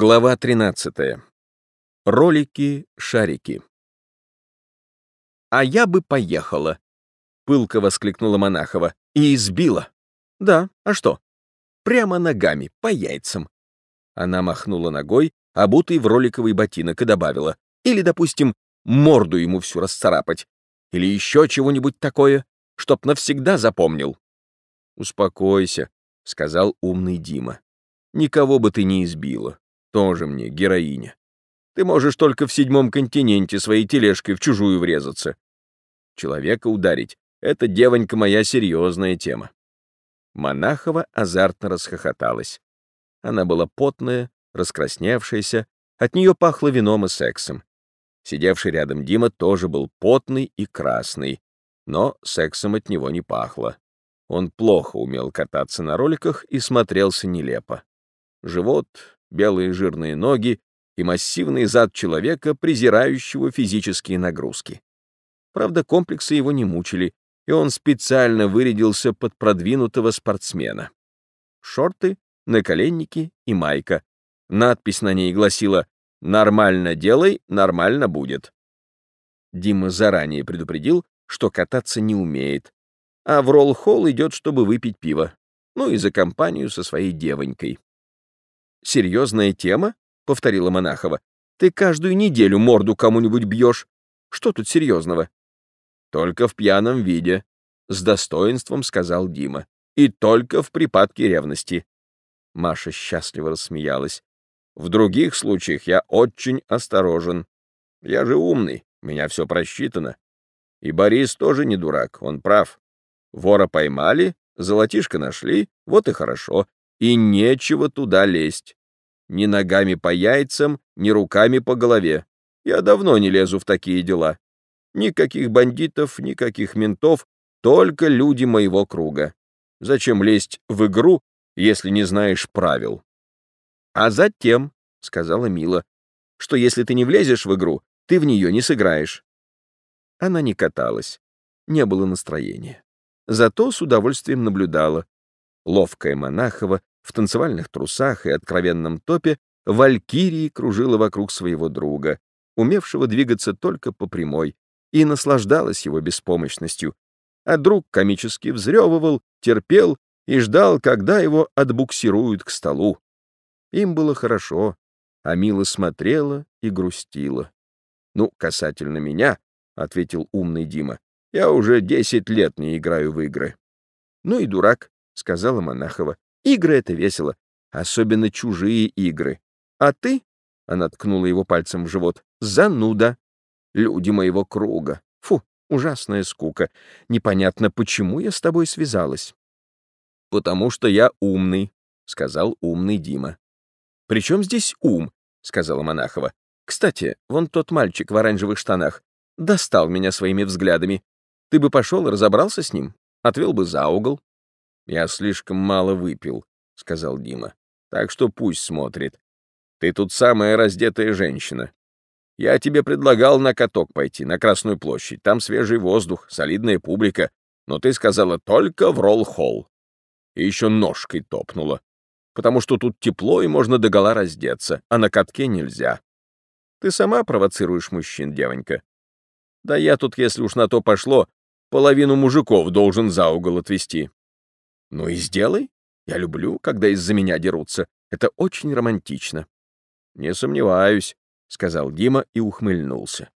Глава 13. Ролики-шарики. «А я бы поехала!» — пылко воскликнула Монахова. «И избила!» «Да, а что?» «Прямо ногами, по яйцам!» Она махнула ногой, обутой в роликовый ботинок, и добавила. «Или, допустим, морду ему всю расцарапать. Или еще чего-нибудь такое, чтоб навсегда запомнил». «Успокойся», — сказал умный Дима. «Никого бы ты не избила. Тоже мне героиня. Ты можешь только в седьмом континенте своей тележкой в чужую врезаться. Человека ударить — это, девонька моя, серьезная тема. Монахова азартно расхохоталась. Она была потная, раскрасневшаяся, от нее пахло вином и сексом. Сидевший рядом Дима тоже был потный и красный, но сексом от него не пахло. Он плохо умел кататься на роликах и смотрелся нелепо. Живот, белые жирные ноги и массивный зад человека, презирающего физические нагрузки. Правда, комплексы его не мучили, и он специально вырядился под продвинутого спортсмена. Шорты, наколенники и майка. Надпись на ней гласила «Нормально делай, нормально будет». Дима заранее предупредил, что кататься не умеет, а в ролл-холл идет, чтобы выпить пиво, ну и за компанию со своей девонькой. «Серьезная тема?» — повторила Монахова. «Ты каждую неделю морду кому-нибудь бьешь. Что тут серьезного?» «Только в пьяном виде», — с достоинством сказал Дима. «И только в припадке ревности». Маша счастливо рассмеялась. «В других случаях я очень осторожен. Я же умный, меня все просчитано. И Борис тоже не дурак, он прав. Вора поймали, золотишко нашли, вот и хорошо и нечего туда лезть. Ни ногами по яйцам, ни руками по голове. Я давно не лезу в такие дела. Никаких бандитов, никаких ментов, только люди моего круга. Зачем лезть в игру, если не знаешь правил? А затем, — сказала Мила, — что если ты не влезешь в игру, ты в нее не сыграешь. Она не каталась, не было настроения. Зато с удовольствием наблюдала. Ловкая Монахова в танцевальных трусах и откровенном топе Валькирии кружила вокруг своего друга, умевшего двигаться только по прямой, и наслаждалась его беспомощностью. А друг комически взрёвывал, терпел и ждал, когда его отбуксируют к столу. Им было хорошо, а Мила смотрела и грустила. «Ну, касательно меня», — ответил умный Дима, — «я уже десять лет не играю в игры». «Ну и дурак», — сказала Монахова. Игры — это весело, особенно чужие игры. А ты, — она ткнула его пальцем в живот, — зануда. Люди моего круга. Фу, ужасная скука. Непонятно, почему я с тобой связалась. «Потому что я умный», — сказал умный Дима. «При чем здесь ум?» — сказала Монахова. «Кстати, вон тот мальчик в оранжевых штанах достал меня своими взглядами. Ты бы пошел и разобрался с ним, отвел бы за угол». «Я слишком мало выпил», — сказал Дима. «Так что пусть смотрит. Ты тут самая раздетая женщина. Я тебе предлагал на каток пойти, на Красную площадь. Там свежий воздух, солидная публика. Но ты сказала только в ролл-холл. И еще ножкой топнула. Потому что тут тепло и можно догола раздеться, а на катке нельзя. Ты сама провоцируешь мужчин, девонька. Да я тут, если уж на то пошло, половину мужиков должен за угол отвести. Ну и сделай. Я люблю, когда из-за меня дерутся. Это очень романтично. Не сомневаюсь, — сказал Дима и ухмыльнулся.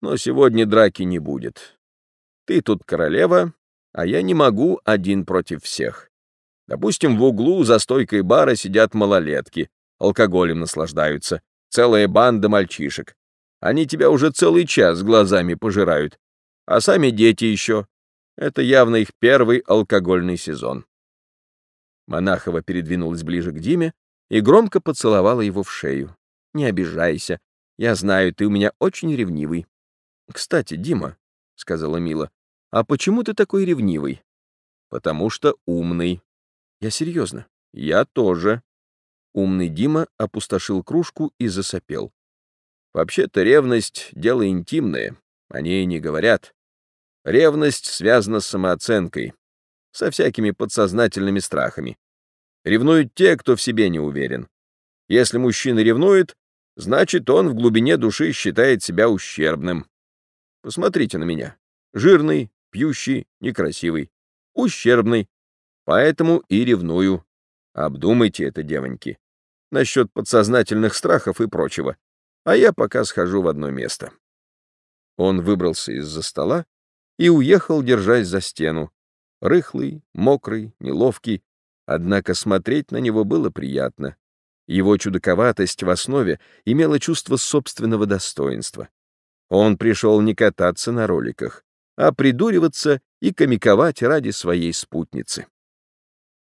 Но сегодня драки не будет. Ты тут королева, а я не могу один против всех. Допустим, в углу за стойкой бара сидят малолетки, алкоголем наслаждаются, целая банда мальчишек. Они тебя уже целый час глазами пожирают, а сами дети еще. Это явно их первый алкогольный сезон. Монахова передвинулась ближе к Диме и громко поцеловала его в шею. «Не обижайся. Я знаю, ты у меня очень ревнивый». «Кстати, Дима», — сказала Мила, — «а почему ты такой ревнивый?» «Потому что умный». «Я серьезно. Я тоже». Умный Дима опустошил кружку и засопел. «Вообще-то ревность — дело интимное. О ней не говорят. Ревность связана с самооценкой, со всякими подсознательными страхами. Ревнуют те, кто в себе не уверен. Если мужчина ревнует, значит, он в глубине души считает себя ущербным. Посмотрите на меня. Жирный, пьющий, некрасивый. Ущербный. Поэтому и ревную. Обдумайте это, девоньки. Насчет подсознательных страхов и прочего. А я пока схожу в одно место. Он выбрался из-за стола и уехал, держась за стену. Рыхлый, мокрый, неловкий, однако смотреть на него было приятно. Его чудаковатость в основе имела чувство собственного достоинства. Он пришел не кататься на роликах, а придуриваться и комиковать ради своей спутницы.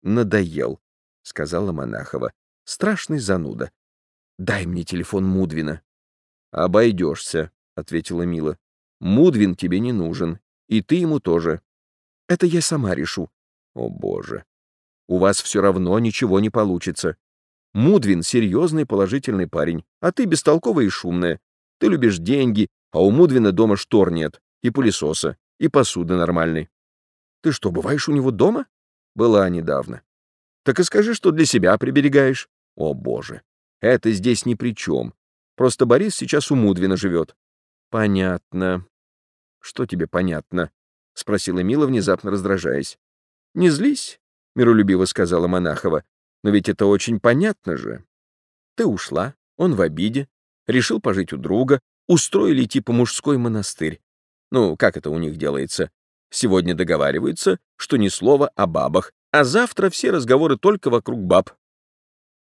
«Надоел», — сказала Монахова. «Страшный зануда. Дай мне телефон Мудвина». «Обойдешься», — ответила Мила. «Мудвин тебе не нужен, и ты ему тоже. Это я сама решу». «О, боже! У вас все равно ничего не получится. Мудвин — серьезный положительный парень, а ты бестолковая и шумная. Ты любишь деньги, а у Мудвина дома штор нет, и пылесоса, и посуды нормальной. Ты что, бываешь у него дома? Была недавно. Так и скажи, что для себя приберегаешь. О, боже, это здесь ни при чем. Просто Борис сейчас у Мудвина живет. Понятно. Что тебе понятно? Спросила Мила, внезапно раздражаясь. Не злись, миролюбиво сказала Монахова. Но ведь это очень понятно же. Ты ушла, он в обиде, решил пожить у друга, устроили типа мужской монастырь. Ну, как это у них делается? Сегодня договариваются, что ни слова о бабах, а завтра все разговоры только вокруг баб.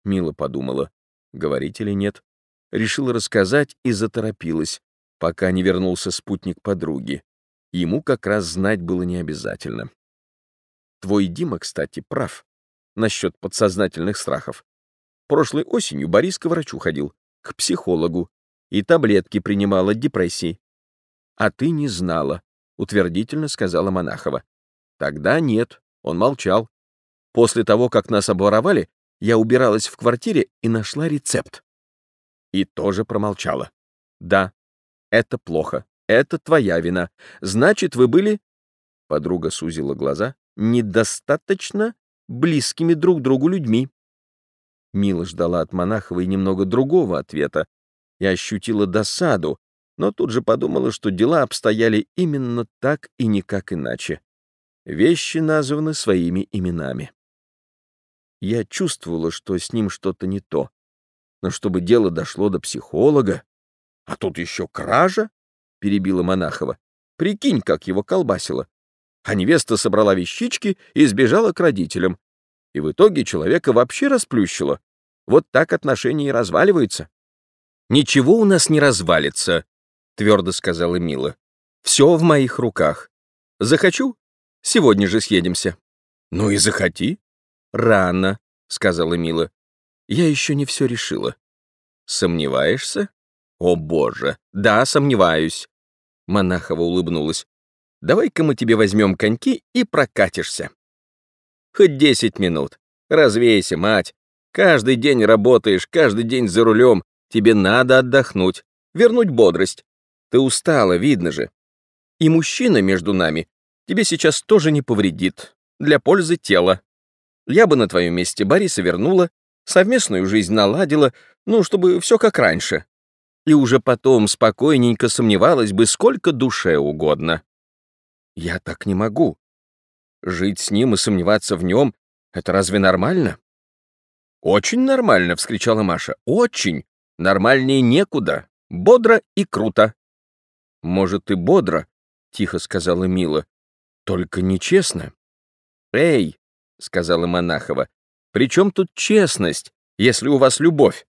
Мила подумала, говорить или нет. Решила рассказать и заторопилась, пока не вернулся спутник подруги. Ему как раз знать было не обязательно. Твой Дима, кстати, прав насчет подсознательных страхов. Прошлой осенью Борис к врачу ходил, к психологу, и таблетки принимал от депрессии. А ты не знала, утвердительно сказала Монахова. Тогда нет, он молчал. После того, как нас обворовали, я убиралась в квартире и нашла рецепт. И тоже промолчала. Да, это плохо. Это твоя вина. Значит, вы были... Подруга сузила глаза. Недостаточно близкими друг другу людьми. Мила ждала от Монаховой немного другого ответа и ощутила досаду, но тут же подумала, что дела обстояли именно так и никак иначе. Вещи названы своими именами. Я чувствовала, что с ним что-то не то. Но чтобы дело дошло до психолога... А тут еще кража, — перебила Монахова. Прикинь, как его колбасило а невеста собрала вещички и сбежала к родителям. И в итоге человека вообще расплющило. Вот так отношения и разваливаются. «Ничего у нас не развалится», — твердо сказала Мила. «Все в моих руках. Захочу? Сегодня же съедемся». «Ну и захоти». «Рано», — сказала Мила. «Я еще не все решила». «Сомневаешься?» «О, боже, да, сомневаюсь». Монахова улыбнулась. Давай-ка мы тебе возьмем коньки и прокатишься. Хоть десять минут. Развейся, мать. Каждый день работаешь, каждый день за рулем. Тебе надо отдохнуть, вернуть бодрость. Ты устала, видно же. И мужчина между нами тебе сейчас тоже не повредит. Для пользы тела. Я бы на твоем месте Бориса вернула, совместную жизнь наладила, ну, чтобы все как раньше. И уже потом спокойненько сомневалась бы сколько душе угодно. Я так не могу. Жить с ним и сомневаться в нем — это разве нормально? «Очень нормально!» — вскричала Маша. «Очень! Нормальнее некуда! Бодро и круто!» «Может, и бодро?» — тихо сказала Мила. «Только нечестно». «Эй!» — сказала Монахова. «При чем тут честность, если у вас любовь?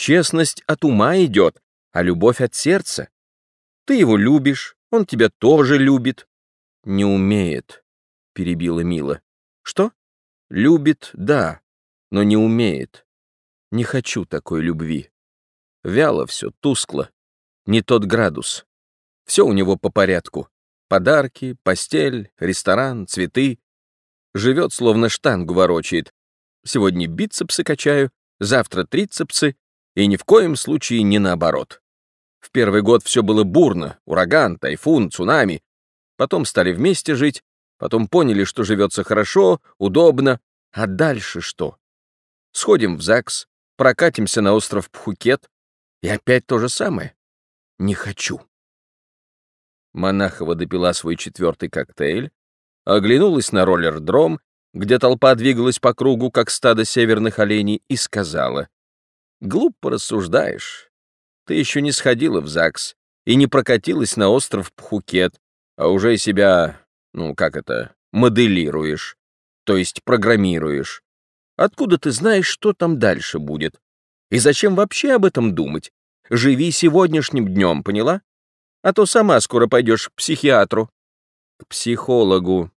Честность от ума идет, а любовь от сердца. Ты его любишь, он тебя тоже любит. «Не умеет», — перебила Мила. «Что?» «Любит, да, но не умеет. Не хочу такой любви. Вяло все, тускло. Не тот градус. Все у него по порядку. Подарки, постель, ресторан, цветы. Живет, словно штангу ворочает. Сегодня бицепсы качаю, завтра трицепсы, и ни в коем случае не наоборот. В первый год все было бурно, ураган, тайфун, цунами, потом стали вместе жить, потом поняли, что живется хорошо, удобно, а дальше что? Сходим в ЗАГС, прокатимся на остров Пхукет, и опять то же самое. Не хочу. Монахова допила свой четвертый коктейль, оглянулась на роллер-дром, где толпа двигалась по кругу, как стадо северных оленей, и сказала, «Глупо рассуждаешь. Ты еще не сходила в ЗАГС и не прокатилась на остров Пхукет, а уже себя, ну, как это, моделируешь, то есть программируешь. Откуда ты знаешь, что там дальше будет? И зачем вообще об этом думать? Живи сегодняшним днем, поняла? А то сама скоро пойдешь к психиатру. К психологу.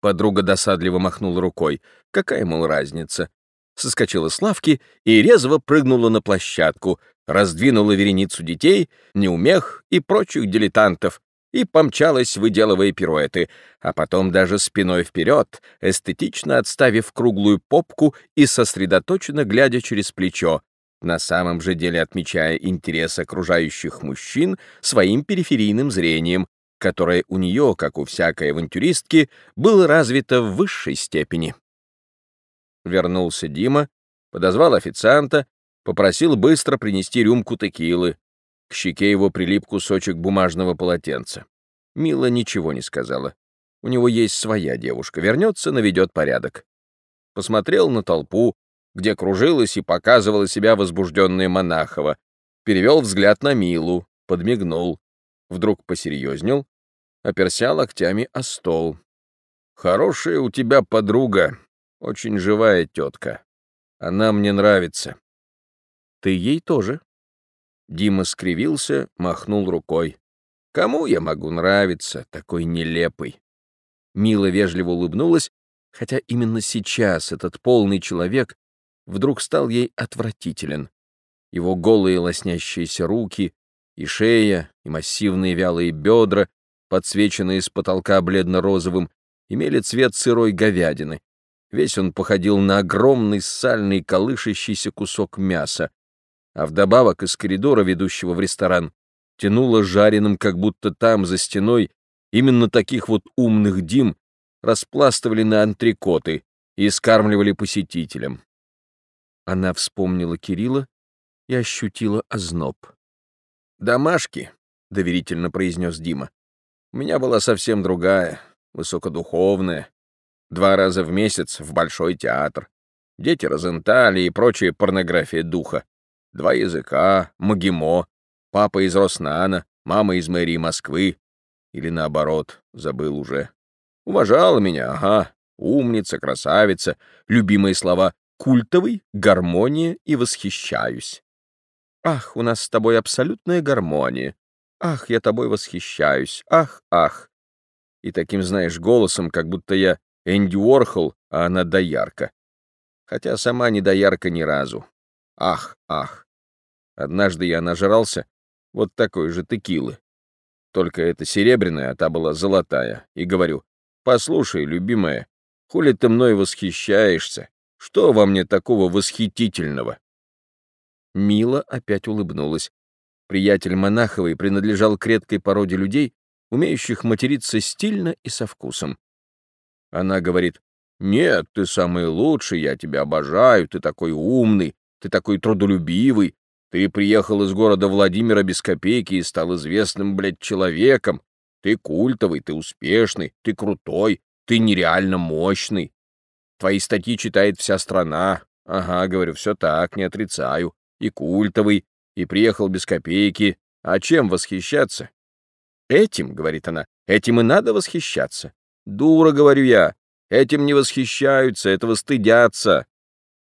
Подруга досадливо махнула рукой. Какая, мол, разница? Соскочила с лавки и резво прыгнула на площадку, раздвинула вереницу детей, неумех и прочих дилетантов, и помчалась, выделывая пируэты, а потом даже спиной вперед, эстетично отставив круглую попку и сосредоточенно глядя через плечо, на самом же деле отмечая интерес окружающих мужчин своим периферийным зрением, которое у нее, как у всякой авантюристки, было развито в высшей степени. Вернулся Дима, подозвал официанта, попросил быстро принести рюмку текилы. К щеке его прилип кусочек бумажного полотенца. Мила ничего не сказала. У него есть своя девушка, вернется, наведет порядок. Посмотрел на толпу, где кружилась и показывала себя возбужденная Монахова, перевел взгляд на Милу, подмигнул, вдруг посерьезнел, оперся локтями о стол. «Хорошая у тебя подруга, очень живая тетка. Она мне нравится». «Ты ей тоже?» Дима скривился, махнул рукой. «Кому я могу нравиться, такой нелепый?» Мила вежливо улыбнулась, хотя именно сейчас этот полный человек вдруг стал ей отвратителен. Его голые лоснящиеся руки, и шея, и массивные вялые бедра, подсвеченные с потолка бледно-розовым, имели цвет сырой говядины. Весь он походил на огромный сальный колышащийся кусок мяса, а вдобавок из коридора, ведущего в ресторан, тянуло жареным, как будто там, за стеной, именно таких вот умных дим распластывали на антрикоты и скармливали посетителям. Она вспомнила Кирилла и ощутила озноб. «Домашки», — доверительно произнес Дима. «У меня была совсем другая, высокодуховная. Два раза в месяц в Большой театр. Дети Розентали и прочая порнография духа. Два языка, Магимо, папа из Роснана, мама из мэрии Москвы. Или наоборот, забыл уже. Уважала меня, ага, умница, красавица, любимые слова культовый, гармония и восхищаюсь. Ах, у нас с тобой абсолютная гармония. Ах, я тобой восхищаюсь. Ах, ах. И таким, знаешь, голосом, как будто я Энди Уорхол, а она доярка. Хотя сама не доярка ни разу. Ах, ах. Однажды я нажрался вот такой же текилы. Только это серебряная, а та была золотая. И говорю, послушай, любимая, хули ты мной восхищаешься? Что во мне такого восхитительного?» Мила опять улыбнулась. Приятель Монаховой принадлежал к редкой породе людей, умеющих материться стильно и со вкусом. Она говорит, «Нет, ты самый лучший, я тебя обожаю, ты такой умный, ты такой трудолюбивый, ты приехал из города Владимира без копейки и стал известным, блядь, человеком, ты культовый, ты успешный, ты крутой, ты нереально мощный. Твои статьи читает вся страна. Ага, говорю, все так, не отрицаю. И культовый, и приехал без копейки. А чем восхищаться? Этим, говорит она, этим и надо восхищаться. Дура, говорю я. Этим не восхищаются, этого стыдятся.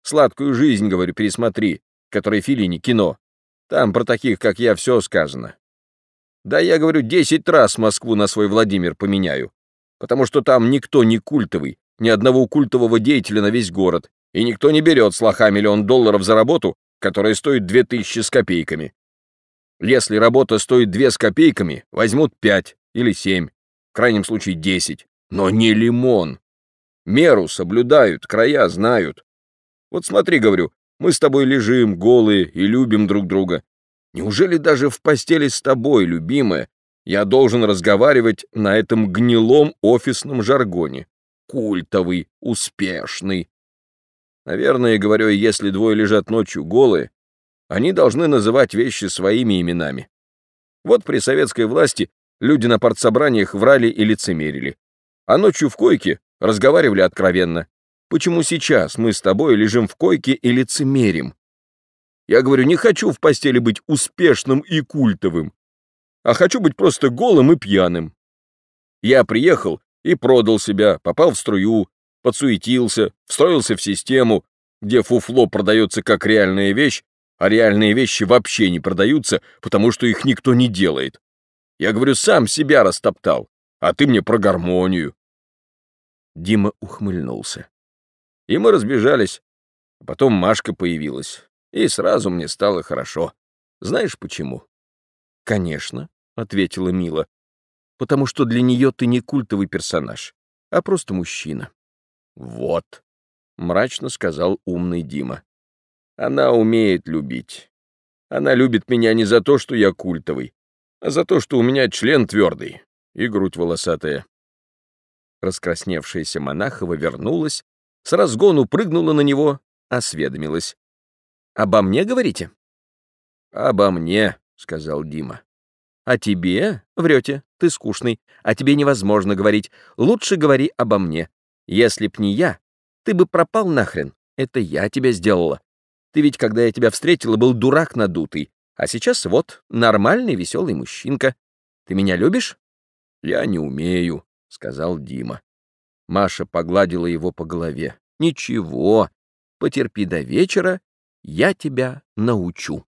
Сладкую жизнь, говорю, пересмотри, которой Филини кино. Там про таких, как я, все сказано. Да я, говорю, десять раз Москву на свой Владимир поменяю, потому что там никто не культовый, ни одного культового деятеля на весь город, и никто не берет с лоха миллион долларов за работу, которая стоит две тысячи с копейками. Если работа стоит две с копейками, возьмут пять или семь, в крайнем случае десять. Но не лимон. Меру соблюдают, края знают. Вот смотри, говорю, мы с тобой лежим голые и любим друг друга. Неужели даже в постели с тобой, любимая, я должен разговаривать на этом гнилом офисном жаргоне? культовый, успешный. Наверное, говорю, если двое лежат ночью голые, они должны называть вещи своими именами. Вот при советской власти люди на партсобраниях врали и лицемерили, а ночью в койке разговаривали откровенно. Почему сейчас мы с тобой лежим в койке и лицемерим? Я говорю, не хочу в постели быть успешным и культовым, а хочу быть просто голым и пьяным. Я приехал и продал себя, попал в струю, подсуетился, встроился в систему, где фуфло продается как реальная вещь, а реальные вещи вообще не продаются, потому что их никто не делает. Я говорю, сам себя растоптал, а ты мне про гармонию. Дима ухмыльнулся. И мы разбежались. А потом Машка появилась, и сразу мне стало хорошо. Знаешь почему? Конечно, ответила Мила. Потому что для нее ты не культовый персонаж, а просто мужчина. Вот, мрачно сказал умный Дима. Она умеет любить. Она любит меня не за то, что я культовый, а за то, что у меня член твердый и грудь волосатая. Раскрасневшаяся монахова вернулась, с разгону прыгнула на него, осведомилась. «Обо мне говорите?» «Обо мне», — сказал Дима. «А тебе? Врете, ты скучный, а тебе невозможно говорить. Лучше говори обо мне. Если б не я, ты бы пропал нахрен. Это я тебя сделала. Ты ведь, когда я тебя встретила, был дурак надутый, а сейчас вот нормальный веселый мужчинка. Ты меня любишь?» «Я не умею», — сказал Дима. Маша погладила его по голове. «Ничего, потерпи до вечера, я тебя научу».